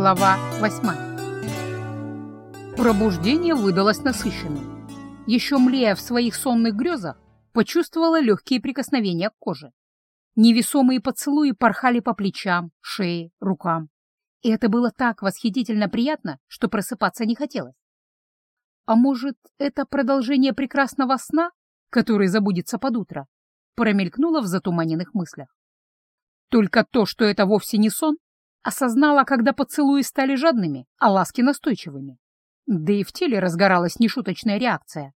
Глава восьмая. Пробуждение выдалось насыщенным. Еще млея в своих сонных грезах, почувствовала легкие прикосновения к коже. Невесомые поцелуи порхали по плечам, шее, рукам. И это было так восхитительно приятно, что просыпаться не хотелось. А может, это продолжение прекрасного сна, который забудется под утро, промелькнуло в затуманенных мыслях. Только то, что это вовсе не сон, осознала, когда поцелуи стали жадными, а ласки настойчивыми. Да и в теле разгоралась нешуточная реакция.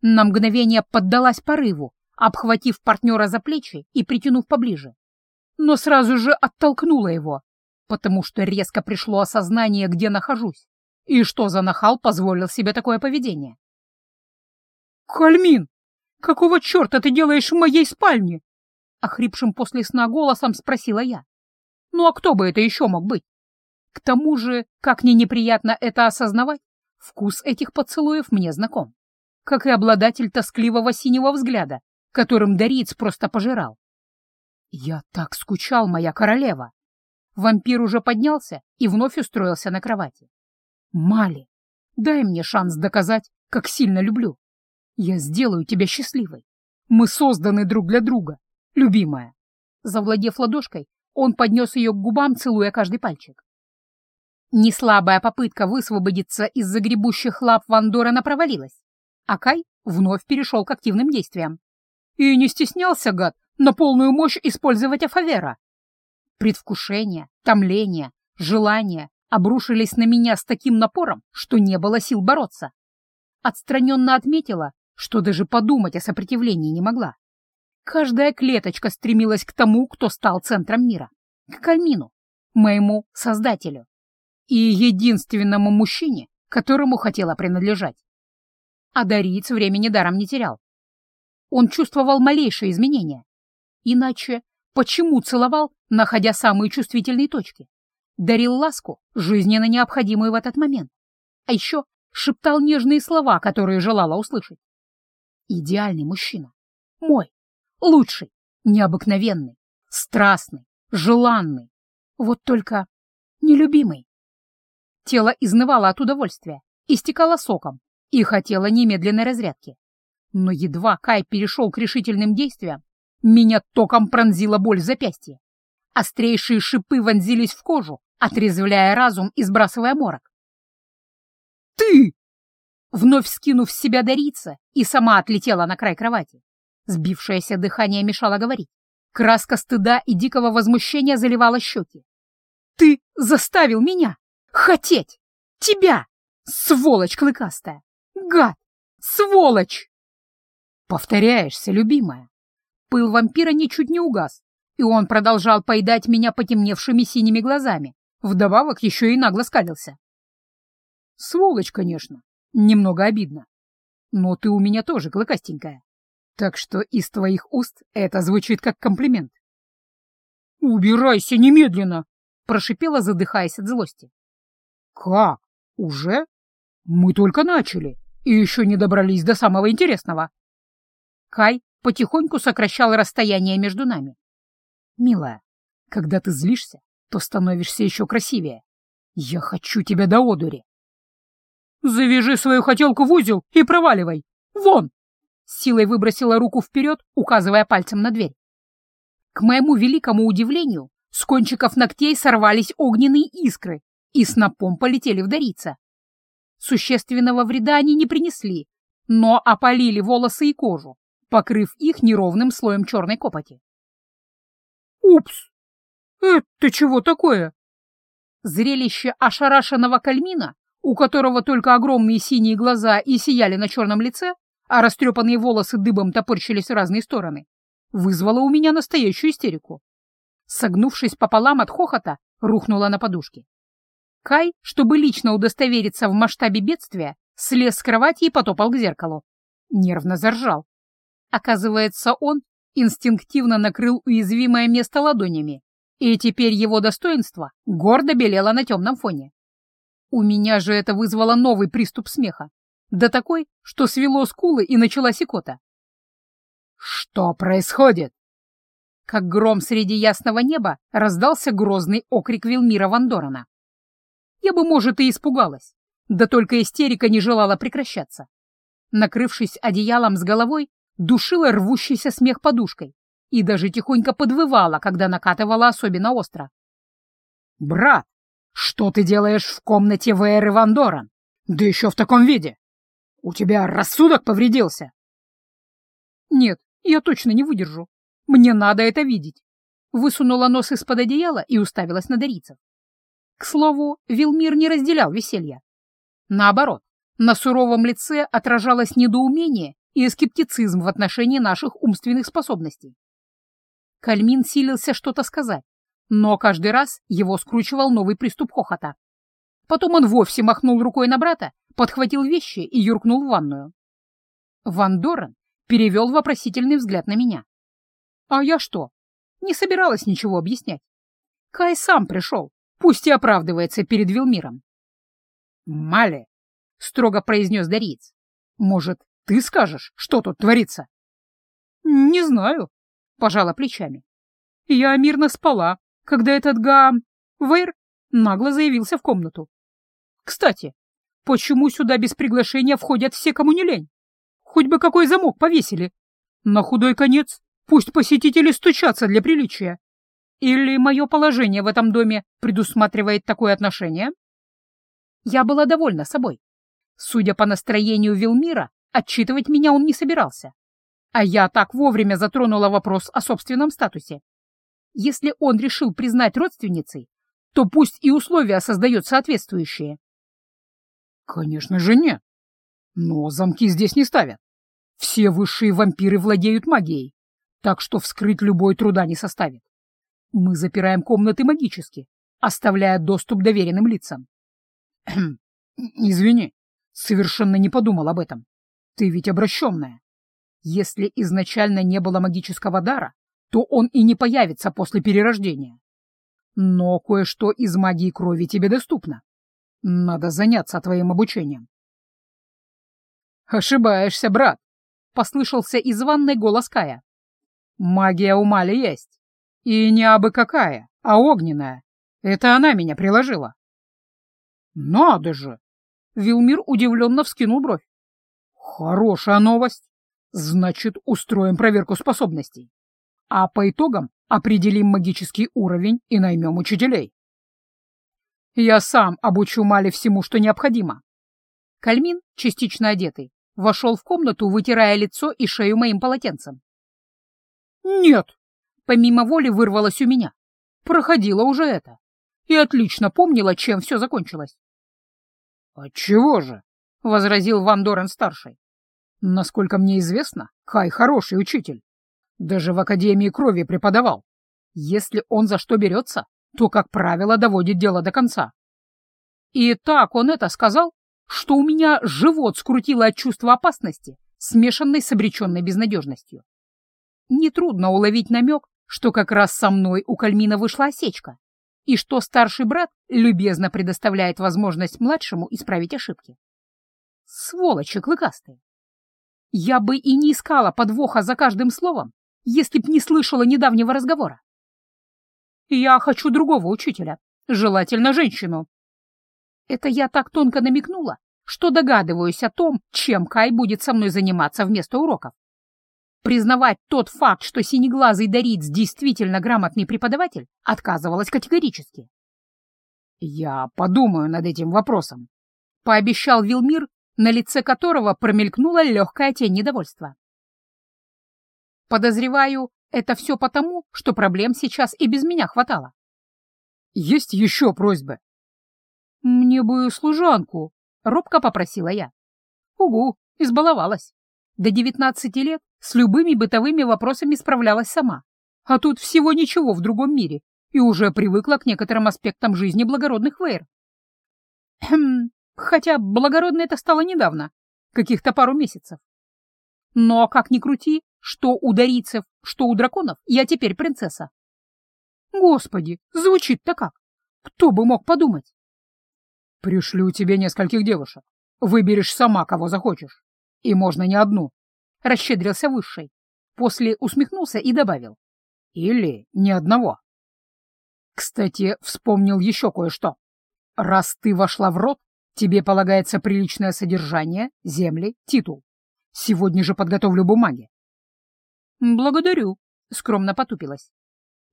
На мгновение поддалась порыву, обхватив партнера за плечи и притянув поближе. Но сразу же оттолкнула его, потому что резко пришло осознание, где нахожусь, и что за нахал позволил себе такое поведение. «Кальмин, какого черта ты делаешь в моей спальне?» Охрипшим после сна голосом спросила я. «Ну а кто бы это еще мог быть?» К тому же, как мне неприятно это осознавать, вкус этих поцелуев мне знаком, как и обладатель тоскливого синего взгляда, которым Дориец просто пожирал. Я так скучал, моя королева. Вампир уже поднялся и вновь устроился на кровати. Мали, дай мне шанс доказать, как сильно люблю. Я сделаю тебя счастливой. Мы созданы друг для друга, любимая. Завладев ладошкой, он поднес ее к губам, целуя каждый пальчик. Неслабая попытка высвободиться из загребущих лап Вандорана провалилась, а Кай вновь перешел к активным действиям. И не стеснялся, гад, на полную мощь использовать Афавера. Предвкушение, томление, желание обрушились на меня с таким напором, что не было сил бороться. Отстраненно отметила, что даже подумать о сопротивлении не могла. Каждая клеточка стремилась к тому, кто стал центром мира, к Кальмину, моему создателю и единственному мужчине, которому хотела принадлежать. А Дариец времени даром не терял. Он чувствовал малейшие изменения. Иначе почему целовал, находя самые чувствительные точки? Дарил ласку, жизненно необходимую в этот момент. А еще шептал нежные слова, которые желала услышать. Идеальный мужчина. Мой. Лучший. Необыкновенный. Страстный. Желанный. Вот только нелюбимый. Тело изнывало от удовольствия, истекало соком и хотело немедленной разрядки. Но едва Кай перешел к решительным действиям, меня током пронзила боль в запястье. Острейшие шипы вонзились в кожу, отрезвляя разум и сбрасывая морок. «Ты!» Вновь скинув с себя дарица, и сама отлетела на край кровати. Сбившееся дыхание мешало говорить. Краска стыда и дикого возмущения заливала щеки. «Ты заставил меня хотеть тебя, сволочь клыкастая! Гад! Сволочь!» «Повторяешься, любимая!» Пыл вампира ничуть не угас, и он продолжал поедать меня потемневшими синими глазами, вдобавок еще и нагло скалился. «Сволочь, конечно, немного обидно, но ты у меня тоже клыкастенькая, так что из твоих уст это звучит как комплимент». «Убирайся немедленно!» — прошипела, задыхаясь от злости. «Как? Уже? Мы только начали и еще не добрались до самого интересного». Кай потихоньку сокращал расстояние между нами. «Милая, когда ты злишься, то становишься еще красивее. Я хочу тебя до одури». «Завяжи свою хотелку в узел и проваливай! Вон!» Силой выбросила руку вперед, указывая пальцем на дверь. К моему великому удивлению, с кончиков ногтей сорвались огненные искры и снопом полетели в Дорица. Существенного вреда они не принесли, но опалили волосы и кожу, покрыв их неровным слоем черной копоти. «Упс! Это чего такое?» Зрелище ошарашенного кальмина, у которого только огромные синие глаза и сияли на черном лице, а растрепанные волосы дыбом топорщились в разные стороны, вызвало у меня настоящую истерику. Согнувшись пополам от хохота, рухнула на подушке. Кай, чтобы лично удостовериться в масштабе бедствия, слез с кровати и потопал к зеркалу. Нервно заржал. Оказывается, он инстинктивно накрыл уязвимое место ладонями, и теперь его достоинство гордо белело на темном фоне. У меня же это вызвало новый приступ смеха, да такой, что свело скулы и начала секота. «Что происходит?» Как гром среди ясного неба раздался грозный окрик Вилмира Вандорана. я бы, может, и испугалась. Да только истерика не желала прекращаться. Накрывшись одеялом с головой, душила рвущийся смех подушкой и даже тихонько подвывала, когда накатывала особенно остро. «Брат, что ты делаешь в комнате Вэры Ван Доран? Да еще в таком виде! У тебя рассудок повредился!» «Нет, я точно не выдержу. Мне надо это видеть!» Высунула нос из-под одеяла и уставилась на Дарицев. К слову, Вилмир не разделял веселья. Наоборот, на суровом лице отражалось недоумение и скептицизм в отношении наших умственных способностей. Кальмин силился что-то сказать, но каждый раз его скручивал новый приступ хохота. Потом он вовсе махнул рукой на брата, подхватил вещи и юркнул в ванную. Ван Дорен перевел вопросительный взгляд на меня. А я что? Не собиралась ничего объяснять. Кай сам пришел, пусть и оправдывается перед Вилмиром. «Мале», — строго произнес Дариец, — «может, ты скажешь, что тут творится?» «Не знаю», — пожала плечами. «Я мирно спала, когда этот га... Вейр нагло заявился в комнату. Кстати, почему сюда без приглашения входят все, кому не лень? Хоть бы какой замок повесили. На худой конец пусть посетители стучатся для приличия. Или мое положение в этом доме предусматривает такое отношение? Я была довольна собой. Судя по настроению Вилмира, отчитывать меня он не собирался. А я так вовремя затронула вопрос о собственном статусе. Если он решил признать родственницей, то пусть и условия создает соответствующие. Конечно же нет. Но замки здесь не ставят. Все высшие вампиры владеют магией, так что вскрыть любой труда не составит. Мы запираем комнаты магически, оставляя доступ доверенным лицам. Извини, совершенно не подумал об этом. Ты ведь обращенная. Если изначально не было магического дара, то он и не появится после перерождения. Но кое-что из магии крови тебе доступно. Надо заняться твоим обучением. «Ошибаешься, брат!» — послышался из ванной голос Кая. «Магия у Мали есть. И не абы какая, а огненная. Это она меня приложила». «Надо же!» — Вилмир удивленно вскинул бровь. «Хорошая новость. Значит, устроим проверку способностей а по итогам определим магический уровень и наймем учителей. Я сам обучу Мали всему, что необходимо. Кальмин, частично одетый, вошел в комнату, вытирая лицо и шею моим полотенцем. Нет, помимо воли вырвалось у меня. Проходило уже это. И отлично помнила, чем все закончилось. «Отчего же?» — возразил Ван Дорен-старший. «Насколько мне известно, Кай хороший учитель. Даже в Академии крови преподавал. Если он за что берется, то, как правило, доводит дело до конца. И так он это сказал, что у меня живот скрутило от чувства опасности, смешанной с обреченной безнадежностью. Нетрудно уловить намек, что как раз со мной у Кальмина вышла осечка, и что старший брат любезно предоставляет возможность младшему исправить ошибки. Сволочи клыкастые! Я бы и не искала подвоха за каждым словом, если б не слышала недавнего разговора. Я хочу другого учителя, желательно женщину. Это я так тонко намекнула, что догадываюсь о том, чем Кай будет со мной заниматься вместо уроков. Признавать тот факт, что синеглазый Дориц действительно грамотный преподаватель, отказывалась категорически. «Я подумаю над этим вопросом», — пообещал Вилмир, на лице которого промелькнула легкая тень недовольства. Подозреваю, это все потому, что проблем сейчас и без меня хватало. Есть еще просьбы. Мне бы служанку, робко попросила я. Угу, избаловалась. До девятнадцати лет с любыми бытовыми вопросами справлялась сама. А тут всего ничего в другом мире и уже привыкла к некоторым аспектам жизни благородных Вейр. Хм, хотя благородной это стало недавно, каких-то пару месяцев. Но, как ни крути, что у дарийцев, что у драконов, я теперь принцесса. Господи, звучит-то как! Кто бы мог подумать? Пришлю тебе нескольких девушек. Выберешь сама, кого захочешь. И можно не одну. Расщедрился высший. После усмехнулся и добавил. Или ни одного. Кстати, вспомнил еще кое-что. Раз ты вошла в рот, тебе полагается приличное содержание, земли, титул. Сегодня же подготовлю бумаги. Благодарю, скромно потупилась.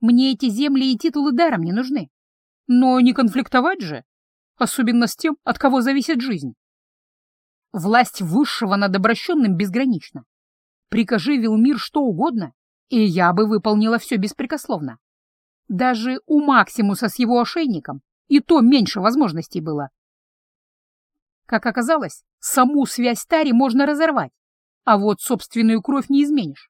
Мне эти земли и титулы даром не нужны. Но не конфликтовать же, особенно с тем, от кого зависит жизнь. Власть высшего над обращенным безгранична. Прикажи Вилмир что угодно, и я бы выполнила все беспрекословно. Даже у Максимуса с его ошейником и то меньше возможностей было. Как оказалось, саму связь Тари можно разорвать, а вот собственную кровь не изменишь.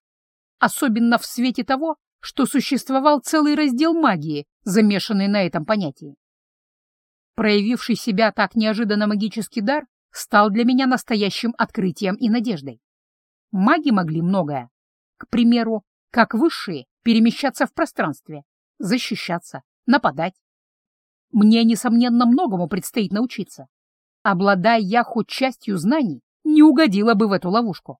Особенно в свете того, что существовал целый раздел магии, замешанный на этом понятии. Проявивший себя так неожиданно магический дар стал для меня настоящим открытием и надеждой. Маги могли многое. К примеру, как высшие, перемещаться в пространстве, защищаться, нападать. Мне, несомненно, многому предстоит научиться. Обладая я хоть частью знаний, не угодила бы в эту ловушку.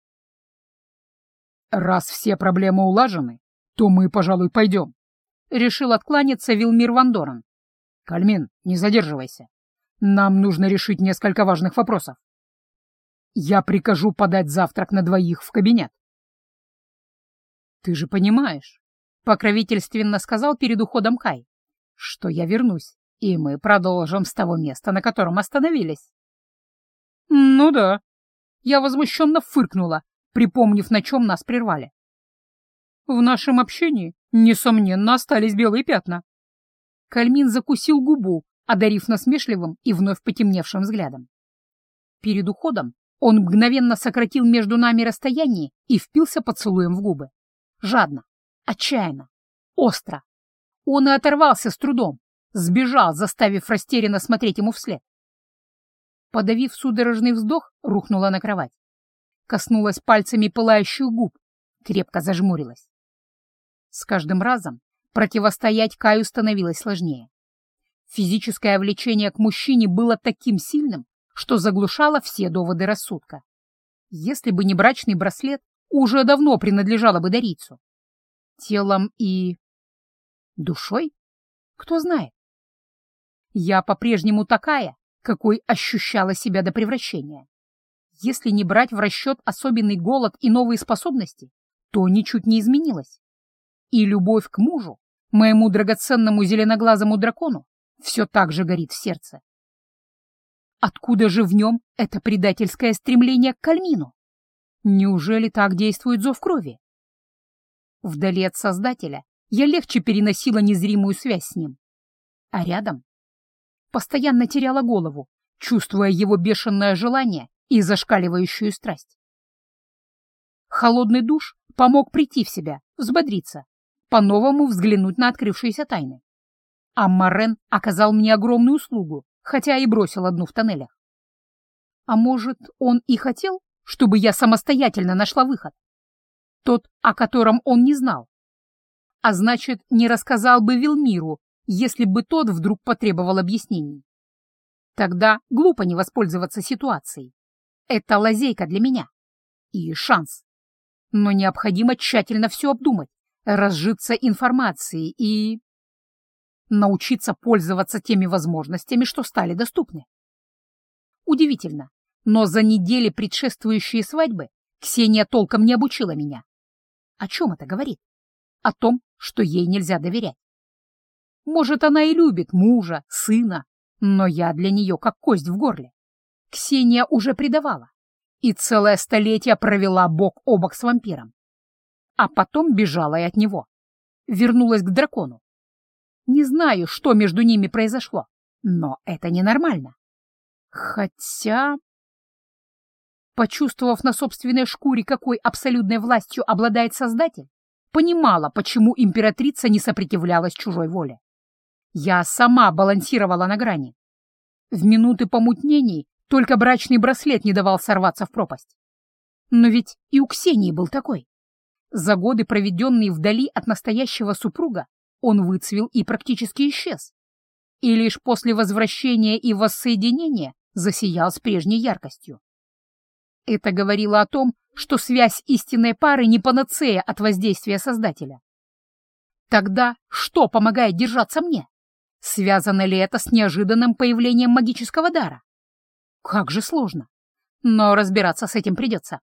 «Раз все проблемы улажены, то мы, пожалуй, пойдем», — решил откланяться Вилмир Вандоран. «Кальмин, не задерживайся. Нам нужно решить несколько важных вопросов. Я прикажу подать завтрак на двоих в кабинет». «Ты же понимаешь», — покровительственно сказал перед уходом Кай, «что я вернусь, и мы продолжим с того места, на котором остановились». «Ну да». Я возмущенно фыркнула, припомнив, на чем нас прервали. В нашем общении, несомненно, остались белые пятна. Кальмин закусил губу, одарив насмешливым и вновь потемневшим взглядом. Перед уходом он мгновенно сократил между нами расстояние и впился поцелуем в губы. Жадно, отчаянно, остро. Он и оторвался с трудом, сбежал, заставив растерянно смотреть ему вслед. Подавив судорожный вздох, рухнула на кровать коснулась пальцами пылающих губ, крепко зажмурилась. С каждым разом противостоять Каю становилось сложнее. Физическое влечение к мужчине было таким сильным, что заглушало все доводы рассудка. Если бы не брачный браслет, уже давно принадлежало бы Дарицу. Телом и... душой? Кто знает. Я по-прежнему такая, какой ощущала себя до превращения. Если не брать в расчет особенный голод и новые способности, то ничуть не изменилось. И любовь к мужу, моему драгоценному зеленоглазому дракону, все так же горит в сердце. Откуда же в нем это предательское стремление к Кальмину? Неужели так действует зов крови? Вдали от Создателя я легче переносила незримую связь с ним. А рядом постоянно теряла голову, чувствуя его бешеное желание и зашкаливающую страсть. Холодный душ помог прийти в себя, взбодриться, по-новому взглянуть на открывшиеся тайны. А Морен оказал мне огромную услугу, хотя и бросил одну в тоннелях. А может, он и хотел, чтобы я самостоятельно нашла выход? Тот, о котором он не знал. А значит, не рассказал бы Вилмиру, если бы тот вдруг потребовал объяснений. Тогда глупо не воспользоваться ситуацией. Это лазейка для меня. И шанс. Но необходимо тщательно все обдумать, разжиться информацией и... научиться пользоваться теми возможностями, что стали доступны. Удивительно, но за недели, предшествующие свадьбы, Ксения толком не обучила меня. О чем это говорит? О том, что ей нельзя доверять. Может, она и любит мужа, сына, но я для нее как кость в горле. Ксения уже предавала и целое столетие провела бок о бок с вампиром. А потом бежала и от него. Вернулась к дракону. Не знаю, что между ними произошло, но это ненормально. Хотя... Почувствовав на собственной шкуре, какой абсолютной властью обладает Создатель, понимала, почему императрица не сопротивлялась чужой воле. Я сама балансировала на грани. В минуты помутнений только брачный браслет не давал сорваться в пропасть. Но ведь и у Ксении был такой. За годы, проведенные вдали от настоящего супруга, он выцвел и практически исчез. И лишь после возвращения и воссоединения засиял с прежней яркостью. Это говорило о том, что связь истинной пары не панацея от воздействия Создателя. Тогда что помогает держаться мне? Связано ли это с неожиданным появлением магического дара? Как же сложно. Но разбираться с этим придется.